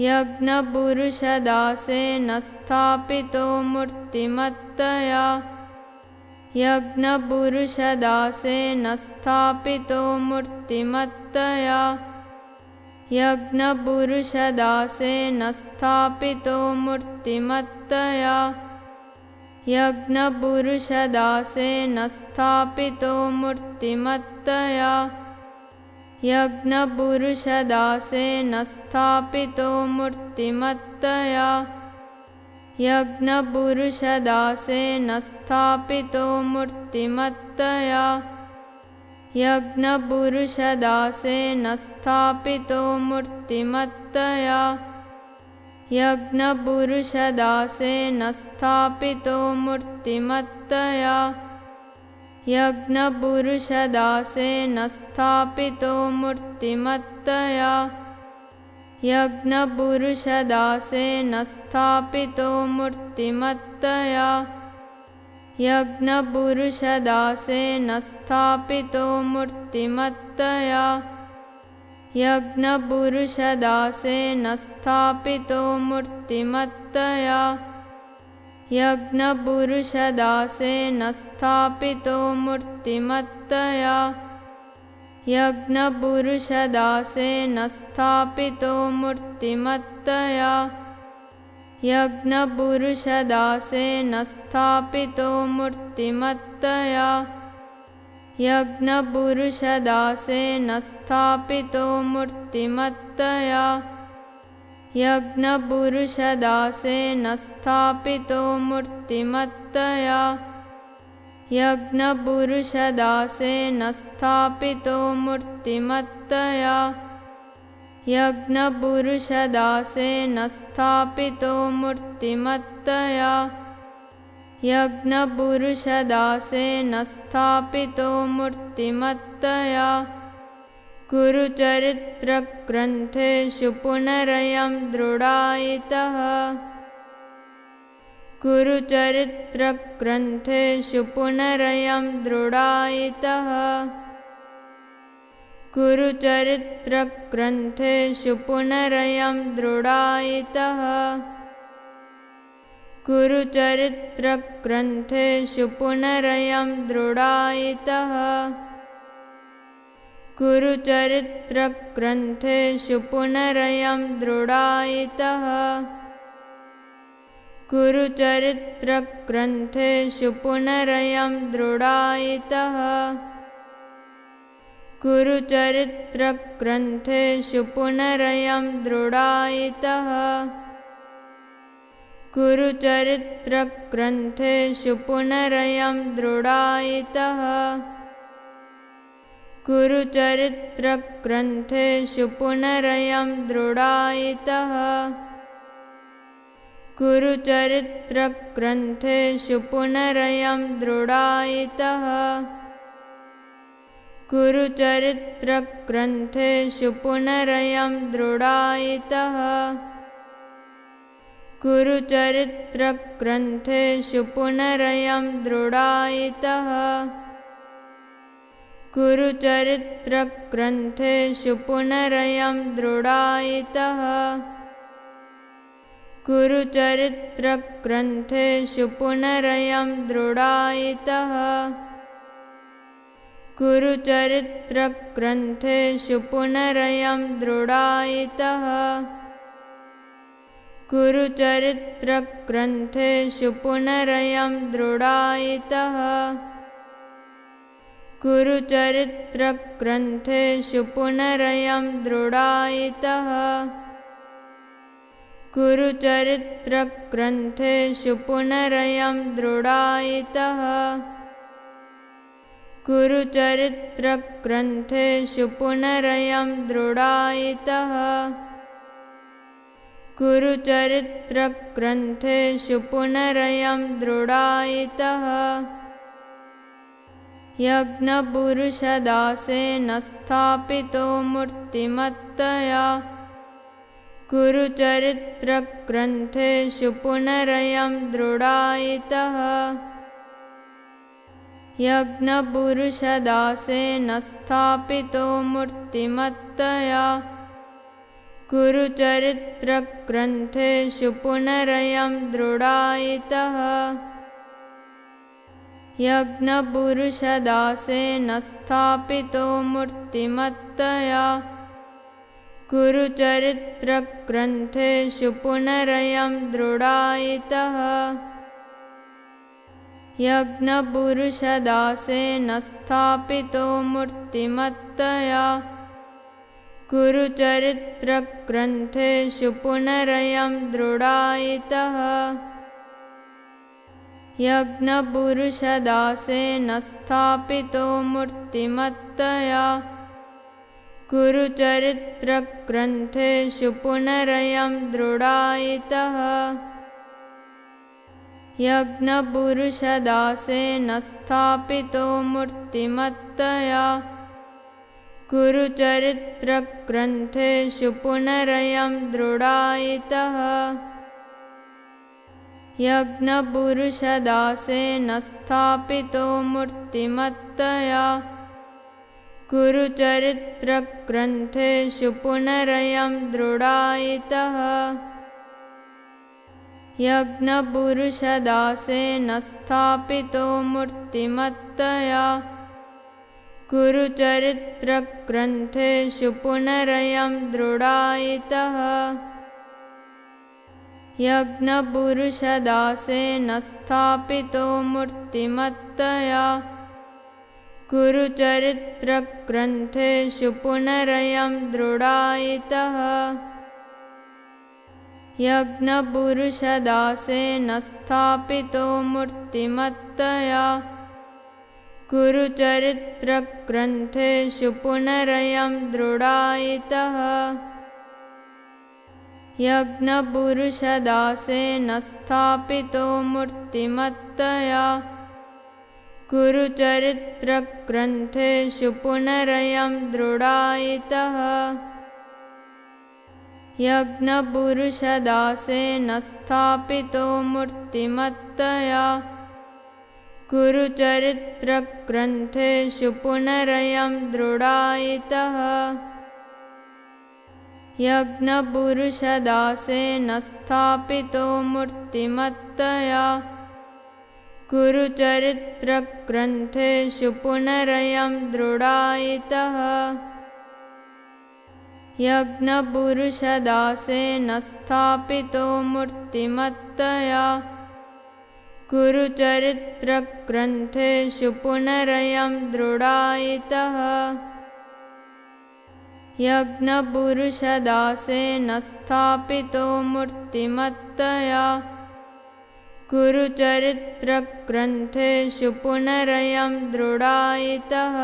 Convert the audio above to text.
यज्ञपुरुषदासेन स्थापितो मूर्तिमत्तया। यज्ञपुरुषदासेन स्थापितो मूर्तिमत्तया। यज्ञपुरुषदासेन स्थापितो मूर्तिमत्तया। यज्ञपुरुषदासेन स्थापितो मूर्तिमत्तया यज्ञपुरुषदासेन स्थापितो मूर्तिमत्तया। यज्ञपुरुषदासेन स्थापितो मूर्तिमत्तया। यज्ञपुरुषदासेन स्थापितो मूर्तिमत्तया। यज्ञपुरुषदासेन स्थापितो मूर्तिमत्तया यज्ञपुरुषदासेन स्थापितो मूर्तिमत्तया। यज्ञपुरुषदासेन स्थापितो मूर्तिमत्तया। यज्ञपुरुषदासेन स्थापितो मूर्तिमत्तया। यज्ञपुरुषदासेन स्थापितो मूर्तिमत्तया यज्ञपुरुषदासेन स्थापितो मूर्तिमत्तया यज्ञपुरुषदासेन स्थापितो मूर्तिमत्तया यज्ञपुरुषदासेन स्थापितो मूर्तिमत्तया यज्ञपुरुषदासेन स्थापितो मूर्तिमत्तया यज्ञपुरुषदासेन स्थापितो मूर्तिमत्तया। यज्ञपुरुषदासेन स्थापितो मूर्तिमत्तया। यज्ञपुरुषदासेन स्थापितो मूर्तिमत्तया। यज्ञपुरुषदासेन स्थापितो मूर्तिमत्तया कुरुचरित्रग्रन्थेषु पुनरयं दृढायितः। कुरुचरित्रग्रन्थेषु पुनरयं दृढायितः। कुरुचरित्रग्रन्थेषु पुनरयं दृढायितः। कुरुचरित्रग्रन्थेषु पुनरयं दृढायितः कुरुचरित्रग्रन्थेषु पुनरयं दृढायितः। कुरुचरित्रग्रन्थेषु पुनरयं दृढायितः कुरुचरित्रग्रन्थेषु पुनरयं दृढायितः। कुरुचरित्रग्रन्थेषु पुनरयं दृढायितः कुरुचरित्रग्रन्थेषु पुनरयं दृढायितः। कुरुचरित्रग्रन्थेषु पुनरयं दृढायितः कुरुचरित्रग्रन्थेषु पुनरयं दृढायितः। कुरुचरित्रग्रन्थेषु पुनरयं दृढायितः यज्ञपुरुषदासेन स्थापितो मूर्तिमत्तया। कुरुचरित्रग्रन्थेषु पुनरयं दृढायितः। यज्ञपुरुषदासेन स्थापितो मूर्तिमत्तया। कुरुचरित्रग्रन्थेषु पुनरयं दृढायितः यज्ञपुरुषदासेन स्थापितो मूर्तिमत्तया। कुरुचरित्रग्रन्थेषु पुनरयं दृढायितः। यज्ञपुरुषदासेन स्थापितो मूर्तिमत्तया। कुरुचरित्रग्रन्थेषु पुनरयं दृढायितः यज्ञपुरुषदासेन स्थापितो मूर्तिमत्तया। कुरुचरित्रग्रन्थेषु पुनरयं दृढायितः। यज्ञपुरुषदासेन स्थापितो मूर्तिमत्तया। कुरुचरित्रग्रन्थेषु पुनरयं दृढायितः यज्ञपुरुषदासेन स्थापितो मूर्तिमत्तया। कुरुचरित्रग्रन्थेषु पुनरयं दृढायितः। यज्ञपुरुषदासेन स्थापितो मूर्तिमत्तया। कुरुचरित्रग्रन्थेषु पुनरयं दृढायितः यज्ञपुरुषदासेन स्थापितो मूर्तिमत्तया। कुरुचरित्रग्रन्थेषु पुनरयं दृढायितः। यज्ञपुरुषदासेन स्थापितो मूर्तिमत्तया। कुरुचरित्रग्रन्थेषु पुनरयं दृढायितः यज्ञपुरुषदासेन स्थापितो मूर्तिमत्तया। कुरुचरित्रग्रन्थेषु पुनरयं दृढायितः। यज्ञपुरुषदासेन स्थापितो मूर्तिमत्तया। कुरुचरित्रग्रन्थेषु पुनरयं दृढायितः यज्ञपुरुषदासेन स्थापितो मूर्तिमत्तया। कुरुचरित्रग्रन्थेषु पुनरयं दृढायितः। यज्ञपुरुषदासेन स्थापितो मूर्तिमत्तया। कुरुचरित्रग्रन्थेषु पुनरयं दृढायितः यज्ञपुरुषदासेन स्थापितो मूर्तिमत्तया। कुरुचरित्रग्रन्थेषु पुनरयं दृढायितः